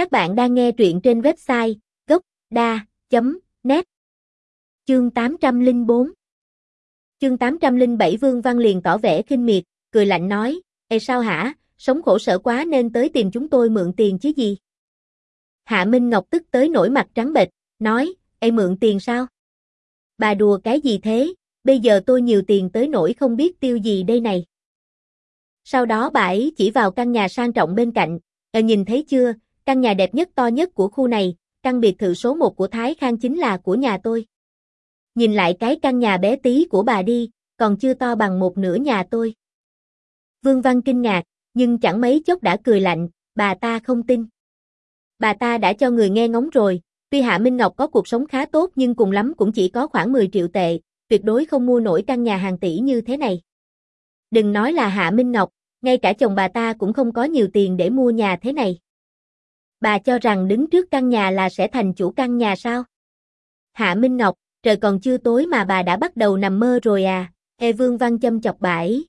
Các bạn đang nghe truyện trên website gốc.da.net Chương 804 Chương 807 Vương Văn liền tỏ vẻ kinh miệt, cười lạnh nói, Ê sao hả, sống khổ sở quá nên tới tìm chúng tôi mượn tiền chứ gì? Hạ Minh Ngọc tức tới nổi mặt trắng bệch, nói, Ê mượn tiền sao? Bà đùa cái gì thế, bây giờ tôi nhiều tiền tới nổi không biết tiêu gì đây này. Sau đó bà ấy chỉ vào căn nhà sang trọng bên cạnh, Ờ nhìn thấy chưa, căn nhà đẹp nhất to nhất của khu này, căn biệt thự số 1 của Thái Khang chính là của nhà tôi. Nhìn lại cái căn nhà bé tí của bà đi, còn chưa to bằng một nửa nhà tôi. Vương Văn kinh ngạc, nhưng chẳng mấy chốc đã cười lạnh, bà ta không tin. Bà ta đã cho người nghe ngóng rồi, tuy Hạ Minh Ngọc có cuộc sống khá tốt nhưng cùng lắm cũng chỉ có khoảng 10 triệu tệ, tuyệt đối không mua nổi căn nhà hàng tỷ như thế này. Đừng nói là Hạ Minh Ngọc, ngay cả chồng bà ta cũng không có nhiều tiền để mua nhà thế này. Bà cho rằng đứng trước căn nhà là sẽ thành chủ căn nhà sao? Hạ Minh Ngọc, trời còn chưa tối mà bà đã bắt đầu nằm mơ rồi à, Ê Vương Văn châm chọc bãi.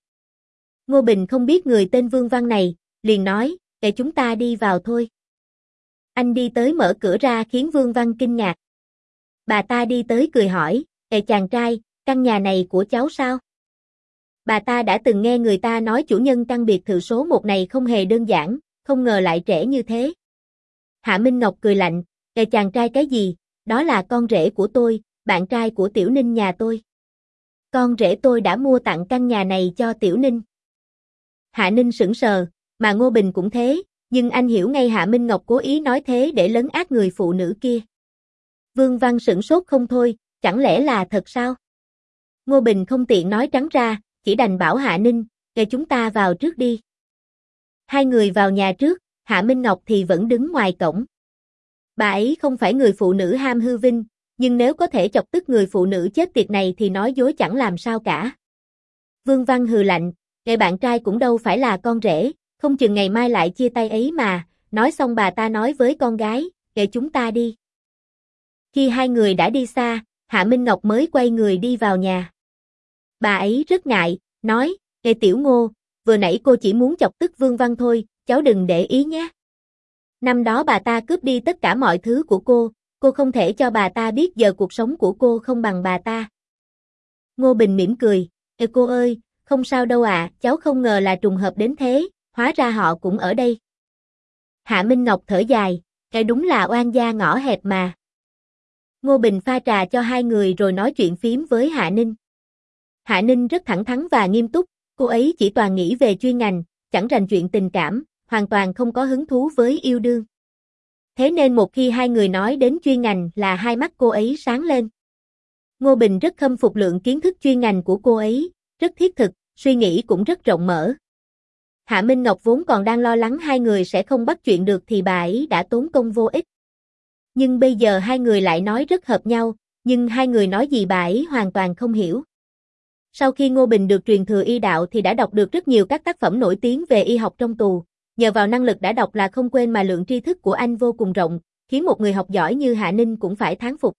Ngô Bình không biết người tên Vương Văn này, liền nói, để chúng ta đi vào thôi. Anh đi tới mở cửa ra khiến Vương Văn kinh ngạc. Bà ta đi tới cười hỏi, Ê chàng trai, căn nhà này của cháu sao? Bà ta đã từng nghe người ta nói chủ nhân căn biệt thự số 1 này không hề đơn giản, không ngờ lại trẻ như thế. Hạ Minh Ngọc cười lạnh, kẻ chàng trai cái gì, đó là con rể của tôi, bạn trai của Tiểu Ninh nhà tôi. Con rể tôi đã mua tặng căn nhà này cho Tiểu Ninh. Hạ Ninh sững sờ, mà Ngô Bình cũng thế, nhưng anh hiểu ngay Hạ Minh Ngọc cố ý nói thế để lấn át người phụ nữ kia. Vương Văn sững sốt không thôi, chẳng lẽ là thật sao? Ngô Bình không tiện nói trắng ra, chỉ đành bảo Hạ Ninh, kề chúng ta vào trước đi. Hai người vào nhà trước, Hạ Minh Ngọc thì vẫn đứng ngoài cổng. Bà ấy không phải người phụ nữ ham hư vinh, nhưng nếu có thể chọc tức người phụ nữ chết tiệt này thì nói dối chẳng làm sao cả. Vương Văn hừ lạnh, ngày bạn trai cũng đâu phải là con rể, không chừng ngày mai lại chia tay ấy mà, nói xong bà ta nói với con gái, để chúng ta đi. Khi hai người đã đi xa, Hạ Minh Ngọc mới quay người đi vào nhà. Bà ấy rất ngại, nói, Ê tiểu ngô, vừa nãy cô chỉ muốn chọc tức Vương Văn thôi, cháu đừng để ý nhé. Năm đó bà ta cướp đi tất cả mọi thứ của cô, cô không thể cho bà ta biết giờ cuộc sống của cô không bằng bà ta. Ngô Bình mỉm cười, Ê cô ơi, không sao đâu ạ, cháu không ngờ là trùng hợp đến thế, hóa ra họ cũng ở đây. Hạ Minh Ngọc thở dài, cái đúng là oan gia ngõ hẹp mà. Ngô Bình pha trà cho hai người rồi nói chuyện phím với Hạ Ninh. Hạ Ninh rất thẳng thắn và nghiêm túc, cô ấy chỉ toàn nghĩ về chuyên ngành, chẳng rành chuyện tình cảm, hoàn toàn không có hứng thú với yêu đương. Thế nên một khi hai người nói đến chuyên ngành là hai mắt cô ấy sáng lên. Ngô Bình rất khâm phục lượng kiến thức chuyên ngành của cô ấy, rất thiết thực, suy nghĩ cũng rất rộng mở. Hạ Minh Ngọc vốn còn đang lo lắng hai người sẽ không bắt chuyện được thì bà ấy đã tốn công vô ích. Nhưng bây giờ hai người lại nói rất hợp nhau, nhưng hai người nói gì bà ấy hoàn toàn không hiểu. Sau khi Ngô Bình được truyền thừa y đạo thì đã đọc được rất nhiều các tác phẩm nổi tiếng về y học trong tù. Nhờ vào năng lực đã đọc là không quên mà lượng tri thức của anh vô cùng rộng, khiến một người học giỏi như Hạ Ninh cũng phải thán phục.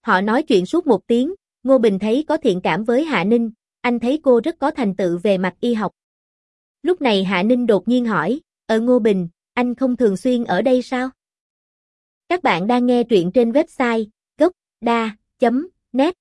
Họ nói chuyện suốt một tiếng, Ngô Bình thấy có thiện cảm với Hạ Ninh, anh thấy cô rất có thành tựu về mặt y học. Lúc này Hạ Ninh đột nhiên hỏi, ở Ngô Bình, anh không thường xuyên ở đây sao? Các bạn đang nghe truyện trên website gocda.net